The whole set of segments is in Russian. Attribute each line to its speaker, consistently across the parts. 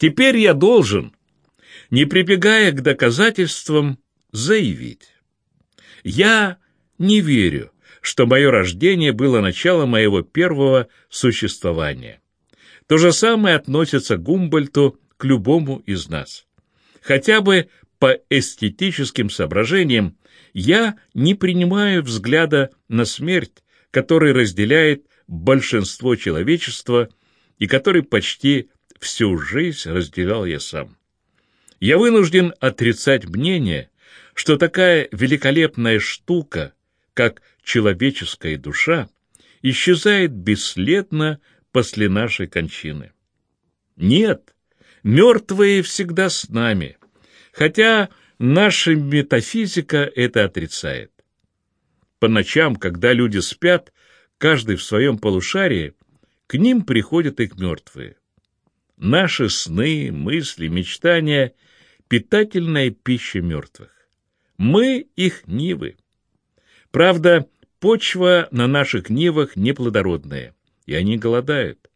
Speaker 1: Теперь я должен, не прибегая к доказательствам, заявить. Я не верю, что мое рождение было началом моего первого существования. То же самое относится Гумбольту к любому из нас. Хотя бы по эстетическим соображениям я не принимаю взгляда на смерть, который разделяет большинство человечества и который почти всю жизнь разделял я сам. Я вынужден отрицать мнение, что такая великолепная штука, как человеческая душа, исчезает бесследно после нашей кончины. Нет, мертвые всегда с нами, хотя наша метафизика это отрицает. По ночам, когда люди спят, каждый в своем полушарии, к ним приходят их мертвые. Наши сны, мысли, мечтания — питательная пища мертвых. Мы их нивы. Правда, почва на наших нивах неплодородная, и они голодают.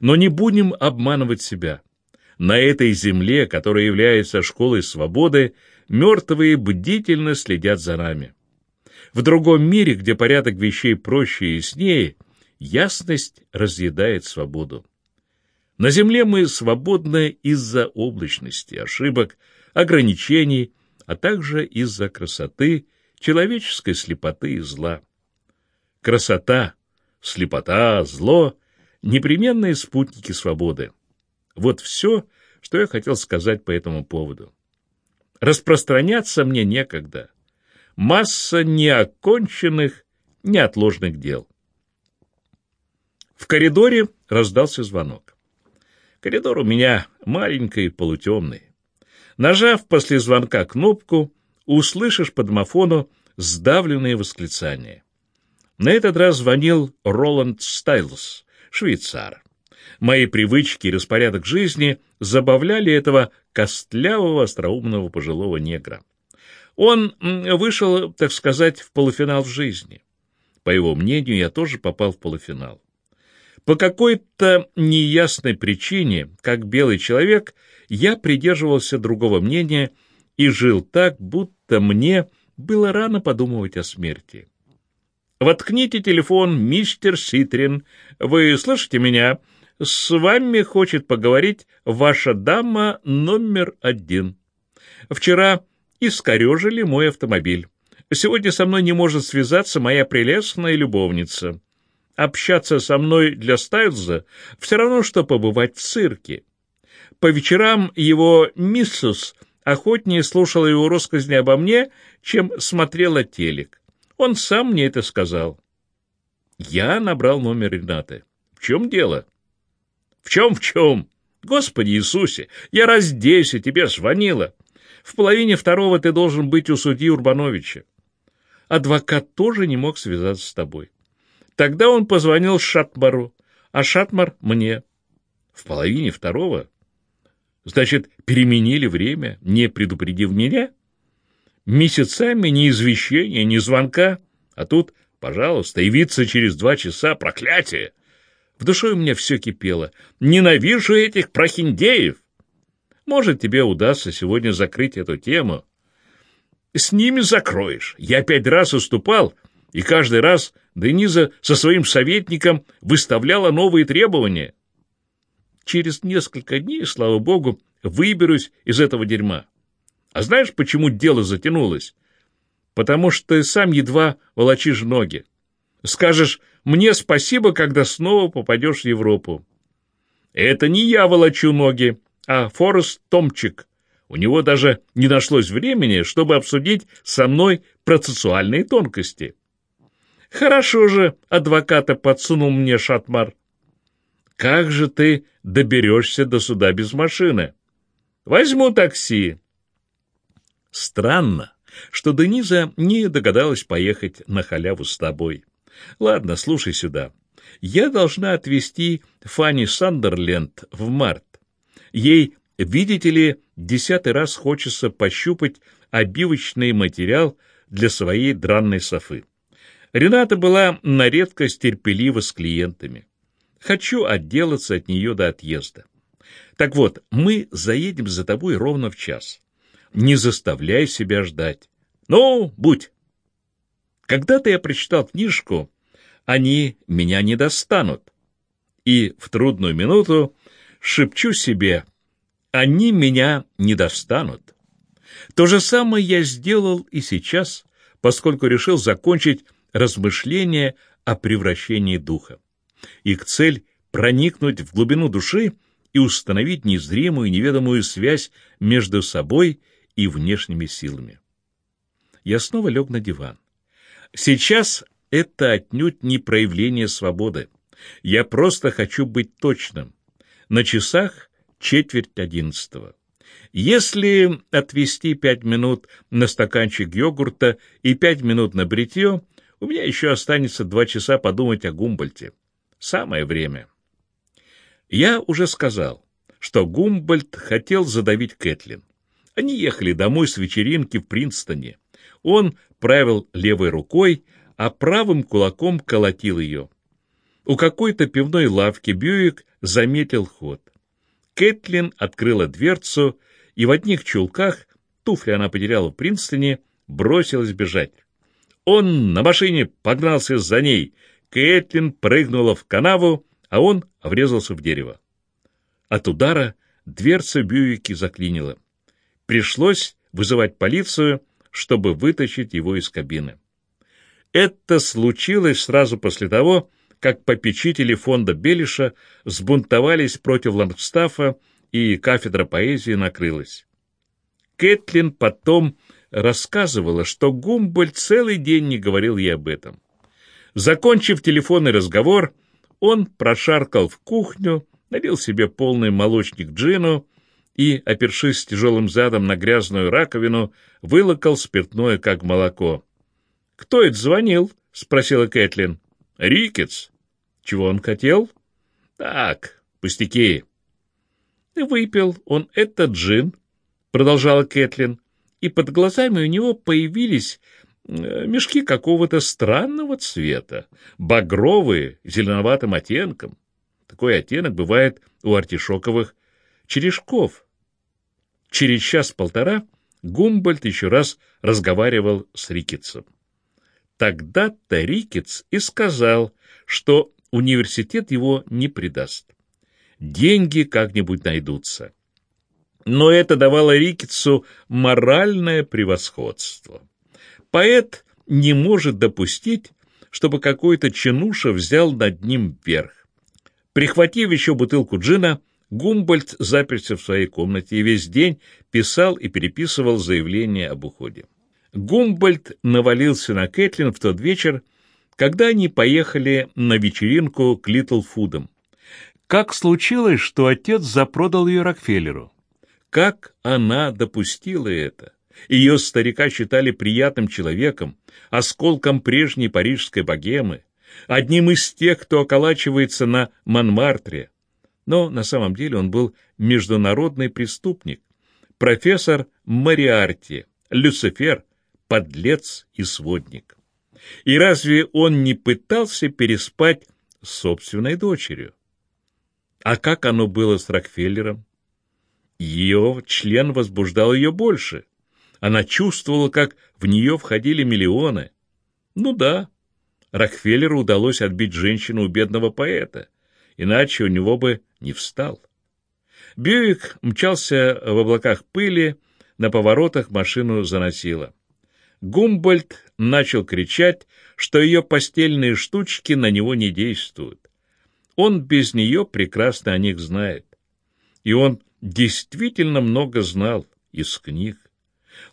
Speaker 1: Но не будем обманывать себя. На этой земле, которая является школой свободы, мертвые бдительно следят за нами. В другом мире, где порядок вещей проще и яснее, ясность разъедает свободу. На земле мы свободны из-за облачности, ошибок, ограничений, а также из-за красоты, человеческой слепоты и зла. Красота, слепота, зло — непременные спутники свободы. Вот все, что я хотел сказать по этому поводу. Распространяться мне некогда. Масса неоконченных, неотложных дел. В коридоре раздался звонок. Коридор у меня маленький полутемный. Нажав после звонка кнопку, услышишь по домофону сдавленные восклицания. На этот раз звонил Роланд Стайлс, швейцар. Мои привычки и распорядок жизни забавляли этого костлявого, остроумного пожилого негра. Он вышел, так сказать, в полуфинал в жизни. По его мнению, я тоже попал в полуфинал. По какой-то неясной причине, как белый человек, я придерживался другого мнения и жил так, будто мне было рано подумывать о смерти. «Воткните телефон, мистер Ситрин. Вы слышите меня? С вами хочет поговорить ваша дама номер один. Вчера искорежили мой автомобиль. Сегодня со мной не может связаться моя прелестная любовница. Общаться со мной для Стайлза все равно, что побывать в цирке. По вечерам его миссус охотнее слушала его россказни обо мне, чем смотрела телек. Он сам мне это сказал. Я набрал номер Ренаты. В чем дело? В чем, в чем? Господи Иисусе, я раз десять тебе звонила. В половине второго ты должен быть у судьи Урбановича. Адвокат тоже не мог связаться с тобой. Тогда он позвонил Шатмару, а Шатмар мне. В половине второго? Значит, переменили время, не предупредив меня? Месяцами ни извещения, ни звонка, а тут, пожалуйста, явиться через два часа, проклятие! В душе у меня все кипело. Ненавижу этих прохиндеев! Может, тебе удастся сегодня закрыть эту тему. С ними закроешь. Я пять раз уступал, и каждый раз Дениза со своим советником выставляла новые требования. Через несколько дней, слава богу, выберусь из этого дерьма. А знаешь, почему дело затянулось? Потому что сам едва волочишь ноги. Скажешь, мне спасибо, когда снова попадешь в Европу. Это не я волочу ноги, а Форест Томчик. У него даже не нашлось времени, чтобы обсудить со мной процессуальные тонкости. Хорошо же, адвоката подсунул мне Шатмар. Как же ты доберешься до суда без машины? Возьму такси. Странно, что Дениза не догадалась поехать на халяву с тобой. Ладно, слушай сюда. Я должна отвезти Фанни Сандерленд в март. Ей, видите ли, десятый раз хочется пощупать обивочный материал для своей дранной софы. Рената была на редкость терпелива с клиентами. Хочу отделаться от нее до отъезда. Так вот, мы заедем за тобой ровно в час. Не заставляй себя ждать. Ну, будь. Когда-то я прочитал книжку «Они меня не достанут». И в трудную минуту шепчу себе «Они меня не достанут». То же самое я сделал и сейчас, поскольку решил закончить размышления о превращении духа. Их цель — проникнуть в глубину души и установить незримую неведомую связь между собой и внешними силами. Я снова лег на диван. Сейчас это отнюдь не проявление свободы. Я просто хочу быть точным. На часах четверть одиннадцатого. Если отвести пять минут на стаканчик йогурта и пять минут на бритье, у меня еще останется два часа подумать о Гумбольте. Самое время. Я уже сказал, что Гумбольд хотел задавить Кэтлин. Они ехали домой с вечеринки в Принстоне. Он правил левой рукой, а правым кулаком колотил ее. У какой-то пивной лавки Бьюик заметил ход. Кэтлин открыла дверцу, и в одних чулках, туфли она потеряла в Принстоне, бросилась бежать. Он на машине погнался за ней. Кэтлин прыгнула в канаву, а он врезался в дерево. От удара дверца Бьюики заклинила. Пришлось вызывать полицию, чтобы вытащить его из кабины. Это случилось сразу после того, как попечители фонда Белиша сбунтовались против Лампстафа, и кафедра поэзии накрылась. Кэтлин потом рассказывала, что Гумбольд целый день не говорил ей об этом. Закончив телефонный разговор, он прошаркал в кухню, налил себе полный молочник джину и, опершись тяжелым задом на грязную раковину, вылокал спиртное, как молоко. «Кто это звонил?» — спросила Кэтлин. «Рикетс». «Чего он хотел?» «Так, пустяки». «Выпил он этот джин», — продолжала Кэтлин и под глазами у него появились э, мешки какого-то странного цвета, багровые, зеленоватым оттенком. Такой оттенок бывает у артишоковых черешков. Через час-полтора Гумбольд еще раз разговаривал с Рикетсом. Тогда-то Рикетс и сказал, что университет его не предаст. Деньги как-нибудь найдутся но это давало Рикетсу моральное превосходство. Поэт не может допустить, чтобы какой-то чинуша взял над ним верх. Прихватив еще бутылку джина, Гумбольд заперся в своей комнате и весь день писал и переписывал заявление об уходе. Гумбольд навалился на Кэтлин в тот вечер, когда они поехали на вечеринку к Литлфудам. Как случилось, что отец запродал ее Рокфеллеру? Как она допустила это? Ее старика считали приятным человеком, осколком прежней парижской богемы, одним из тех, кто околачивается на Монмартре. Но на самом деле он был международный преступник, профессор Мариарти, Люцифер, подлец и сводник. И разве он не пытался переспать с собственной дочерью? А как оно было с Рокфеллером? Ее член возбуждал ее больше. Она чувствовала, как в нее входили миллионы. Ну да, Рокфеллеру удалось отбить женщину у бедного поэта, иначе у него бы не встал. Бьюик мчался в облаках пыли, на поворотах машину заносило. Гумбольд начал кричать, что ее постельные штучки на него не действуют. Он без нее прекрасно о них знает. И он действительно много знал из книг.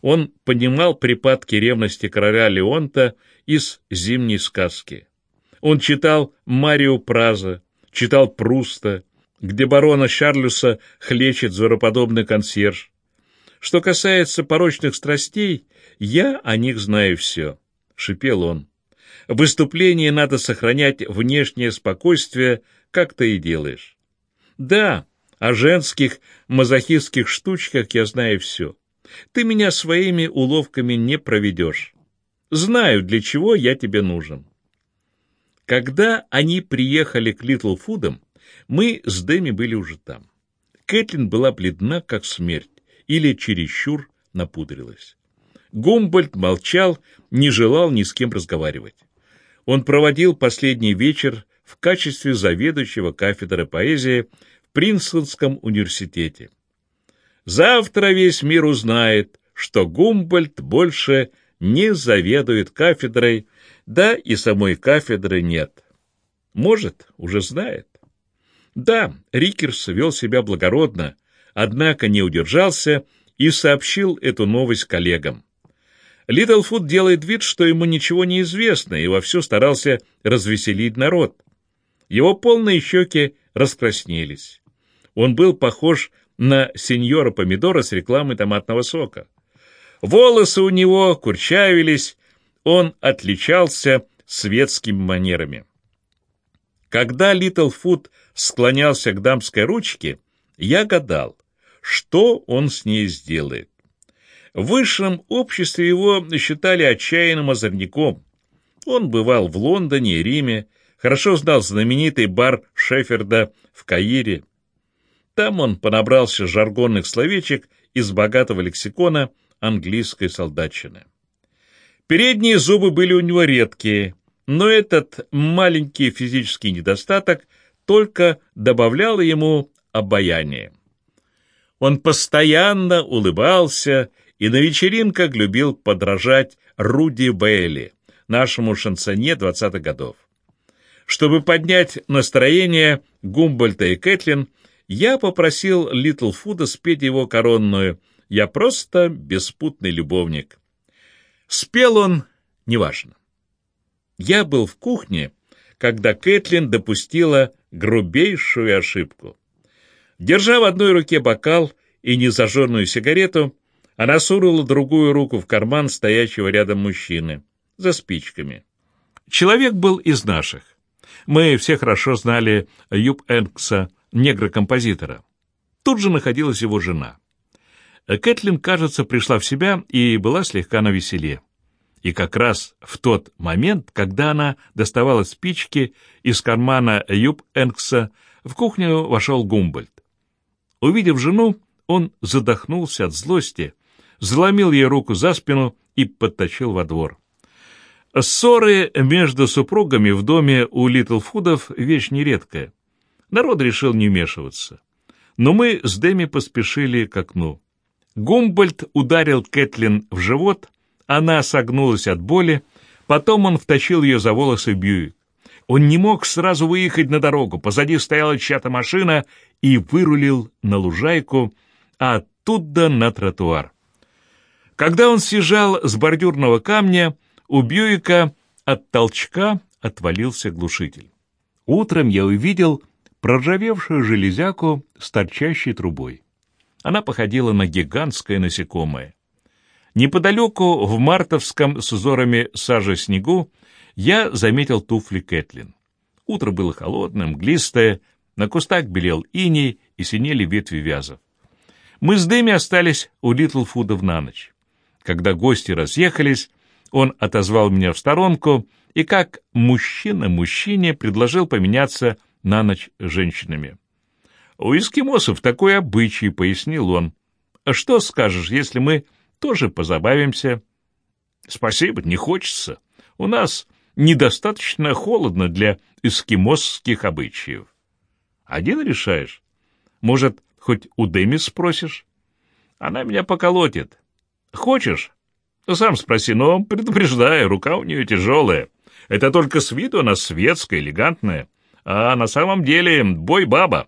Speaker 1: Он понимал припадки ревности короля Леонта из «Зимней сказки». Он читал Марио Праза, читал Пруста, где барона Шарлюса хлечет звероподобный консьерж. Что касается порочных страстей, я о них знаю все, — шипел он. В выступлении надо сохранять внешнее спокойствие, как ты и делаешь. Да, о женских мазохистских штучках я знаю все. Ты меня своими уловками не проведешь. Знаю, для чего я тебе нужен. Когда они приехали к Литлфудам, мы с Дэми были уже там. Кэтлин была бледна, как смерть, или чересчур напудрилась. Гумбольд молчал, не желал ни с кем разговаривать. Он проводил последний вечер в качестве заведующего кафедры поэзии Принстонском университете. Завтра весь мир узнает, что Гумбольд больше не заведует кафедрой, да и самой кафедры нет. Может, уже знает. Да, Рикерс вел себя благородно, однако не удержался и сообщил эту новость коллегам. Литлфуд делает вид, что ему ничего не известно, и вовсю старался развеселить народ. Его полные щеки раскраснелись. Он был похож на сеньора помидора с рекламы томатного сока. Волосы у него курчавились, он отличался светскими манерами. Когда Литлфуд склонялся к дамской ручке, я гадал, что он с ней сделает. В высшем обществе его считали отчаянным озорником. Он бывал в Лондоне Риме, хорошо знал знаменитый бар Шеферда в Каире. Там он понабрался жаргонных словечек из богатого лексикона английской солдатчины. Передние зубы были у него редкие, но этот маленький физический недостаток только добавлял ему обаяние. Он постоянно улыбался и на вечеринках любил подражать Руди Бейли, нашему шансоне двадцатых годов. Чтобы поднять настроение Гумбольта и Кэтлин, я попросил Литлфуда спеть его коронную «Я просто беспутный любовник». Спел он, неважно. Я был в кухне, когда Кэтлин допустила грубейшую ошибку. Держа в одной руке бокал и незажженную сигарету, она сунула другую руку в карман стоящего рядом мужчины, за спичками. Человек был из наших. Мы все хорошо знали Юб Энкса, негра-композитора. Тут же находилась его жена. Кэтлин, кажется, пришла в себя и была слегка навеселе. И как раз в тот момент, когда она доставала спички из кармана Юб Энкса, в кухню вошел Гумбольд. Увидев жену, он задохнулся от злости, заломил ей руку за спину и подтащил во двор. Ссоры между супругами в доме у Литлфудов — вещь нередкая. Народ решил не вмешиваться. Но мы с Дэми поспешили к окну. Гумбольд ударил Кэтлин в живот, она согнулась от боли, потом он втащил ее за волосы в Бьюик. Он не мог сразу выехать на дорогу, позади стояла чья-то машина и вырулил на лужайку, а оттуда на тротуар. Когда он съезжал с бордюрного камня, у Бьюика от толчка отвалился глушитель. Утром я увидел проржавевшую железяку с торчащей трубой. Она походила на гигантское насекомое. Неподалеку, в мартовском с узорами сажи снегу, я заметил туфли Кэтлин. Утро было холодное, мглистое, на кустах белел иней и синели ветви вязов. Мы с Дэми остались у Литлфудов на ночь. Когда гости разъехались, он отозвал меня в сторонку и, как мужчина мужчине, предложил поменяться на ночь женщинами. «У эскимосов такой обычай», — пояснил он. «А что скажешь, если мы тоже позабавимся?» «Спасибо, не хочется. У нас недостаточно холодно для эскимосских обычаев». «Один решаешь? Может, хоть у Дэми спросишь?» «Она меня поколотит. Хочешь? Сам спроси, но предупреждаю, рука у нее тяжелая. Это только с виду она светская, элегантная, а на самом деле бой-баба.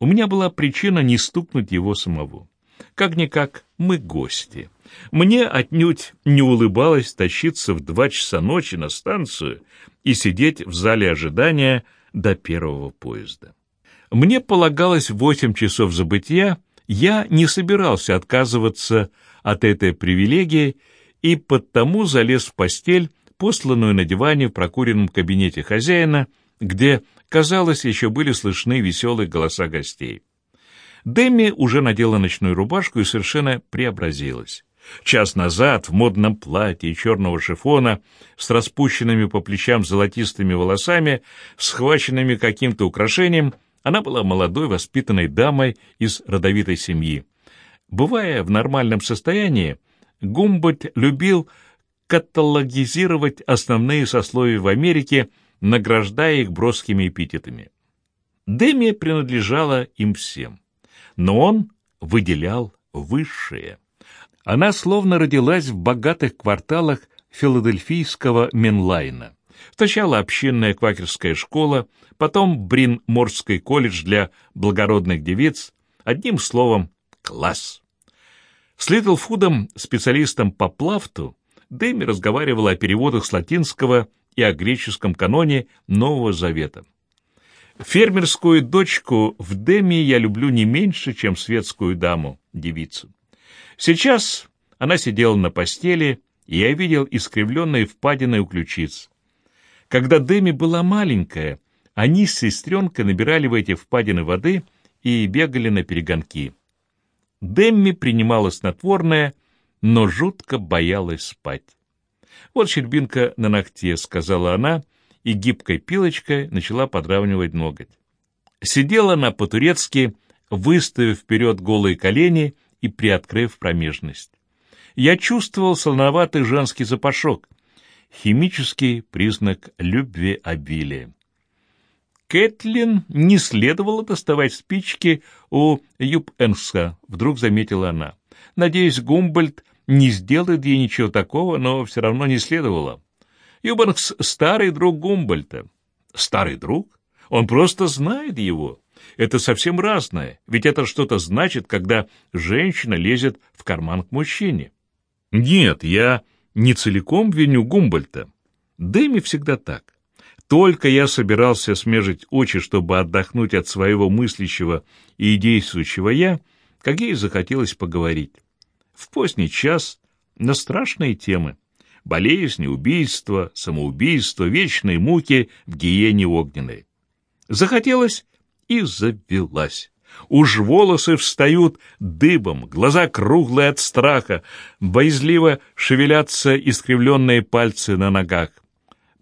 Speaker 1: У меня была причина не стукнуть его самого. Как-никак мы гости. Мне отнюдь не улыбалось тащиться в два часа ночи на станцию и сидеть в зале ожидания до первого поезда. Мне полагалось восемь часов забытия, я не собирался отказываться от этой привилегии и потому залез в постель, посланную на диване в прокуренном кабинете хозяина, где, казалось, еще были слышны веселые голоса гостей. Деми уже надела ночную рубашку и совершенно преобразилась. Час назад в модном платье черного шифона с распущенными по плечам золотистыми волосами, схваченными каким-то украшением, Она была молодой, воспитанной дамой из родовитой семьи. Бывая в нормальном состоянии, Гумбольд любил каталогизировать основные сословия в Америке, награждая их броскими эпитетами. Деми принадлежала им всем, но он выделял высшее. Она словно родилась в богатых кварталах филадельфийского Менлайна. Сначала общинная квакерская школа, потом Брин-Морский колледж для благородных девиц, одним словом, класс. С Литлфудом, специалистом по плавту, Дэми разговаривала о переводах с латинского и о греческом каноне Нового Завета. Фермерскую дочку в Дэми я люблю не меньше, чем светскую даму, девицу. Сейчас она сидела на постели, и я видел искривленные впадины у ключиц. Когда Дэми была маленькая, они с сестренкой набирали в эти впадины воды и бегали на перегонки. Дэмми принимала снотворное, но жутко боялась спать. «Вот щербинка на ногте», — сказала она, и гибкой пилочкой начала подравнивать ноготь. Сидела она по-турецки, выставив вперед голые колени и приоткрыв промежность. Я чувствовал солоноватый женский запашок, химический признак любви обилия. Кэтлин не следовало доставать спички у Юбенса, вдруг заметила она. Надеюсь, Гумбольд не сделает ей ничего такого, но все равно не следовало. Юбенс — старый друг Гумбольта. Старый друг? Он просто знает его. Это совсем разное, ведь это что-то значит, когда женщина лезет в карман к мужчине. Нет, я не целиком виню Гумбольта. Дэми всегда так. Только я собирался смежить очи, чтобы отдохнуть от своего мыслящего и действующего «я», как ей захотелось поговорить. В поздний час на страшные темы. Болезни, убийства, самоубийство, вечные муки в гиене огненной. Захотелось и завелась. Уж волосы встают дыбом, глаза круглые от страха, боязливо шевелятся искривленные пальцы на ногах.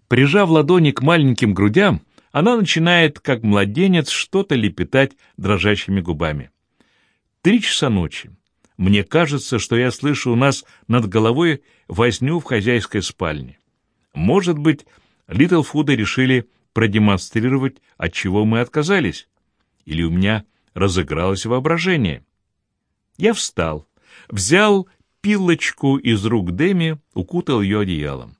Speaker 1: Прижав ладони к маленьким грудям, она начинает, как младенец, что-то лепетать дрожащими губами. Три часа ночи. Мне кажется, что я слышу у нас над головой возню в хозяйской спальне. Может быть, Литлфуды решили продемонстрировать, от чего мы отказались? Или у меня разыгралось воображение. Я встал, взял пилочку из рук Деми, укутал ее одеялом.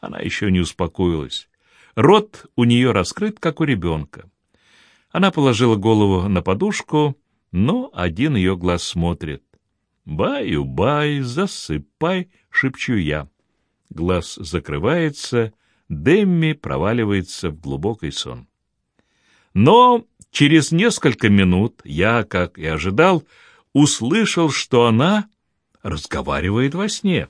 Speaker 1: Она еще не успокоилась. Рот у нее раскрыт, как у ребенка. Она положила голову на подушку, но один ее глаз смотрит. «Баю-бай, засыпай», — шепчу я. Глаз закрывается, Демми проваливается в глубокий сон. Но Через несколько минут я, как и ожидал, услышал, что она разговаривает во сне.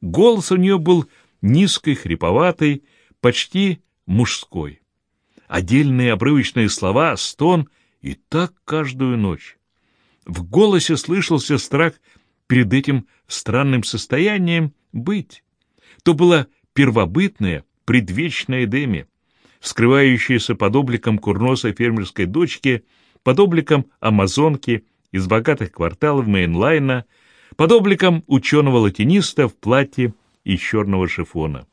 Speaker 1: Голос у нее был низкий, хриповатый, почти мужской. Отдельные обрывочные слова, стон и так каждую ночь. В голосе слышался страх перед этим странным состоянием быть. То было первобытное, предвечное Деми скрывающиеся под обликом курносой фермерской дочки, под обликом амазонки из богатых кварталов Мейнлайна, под обликом ученого-латиниста в платье из черного шифона.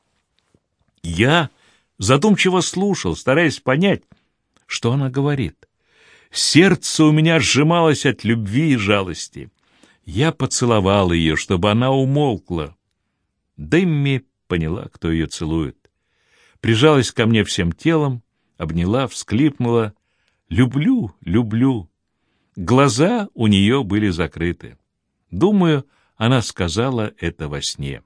Speaker 1: Я задумчиво слушал, стараясь понять, что она говорит. Сердце у меня сжималось от любви и жалости. Я поцеловал ее, чтобы она умолкла. Дэмми поняла, кто ее целует прижалась ко мне всем телом, обняла, всклипнула. «Люблю, люблю». Глаза у нее были закрыты. Думаю, она сказала это во сне.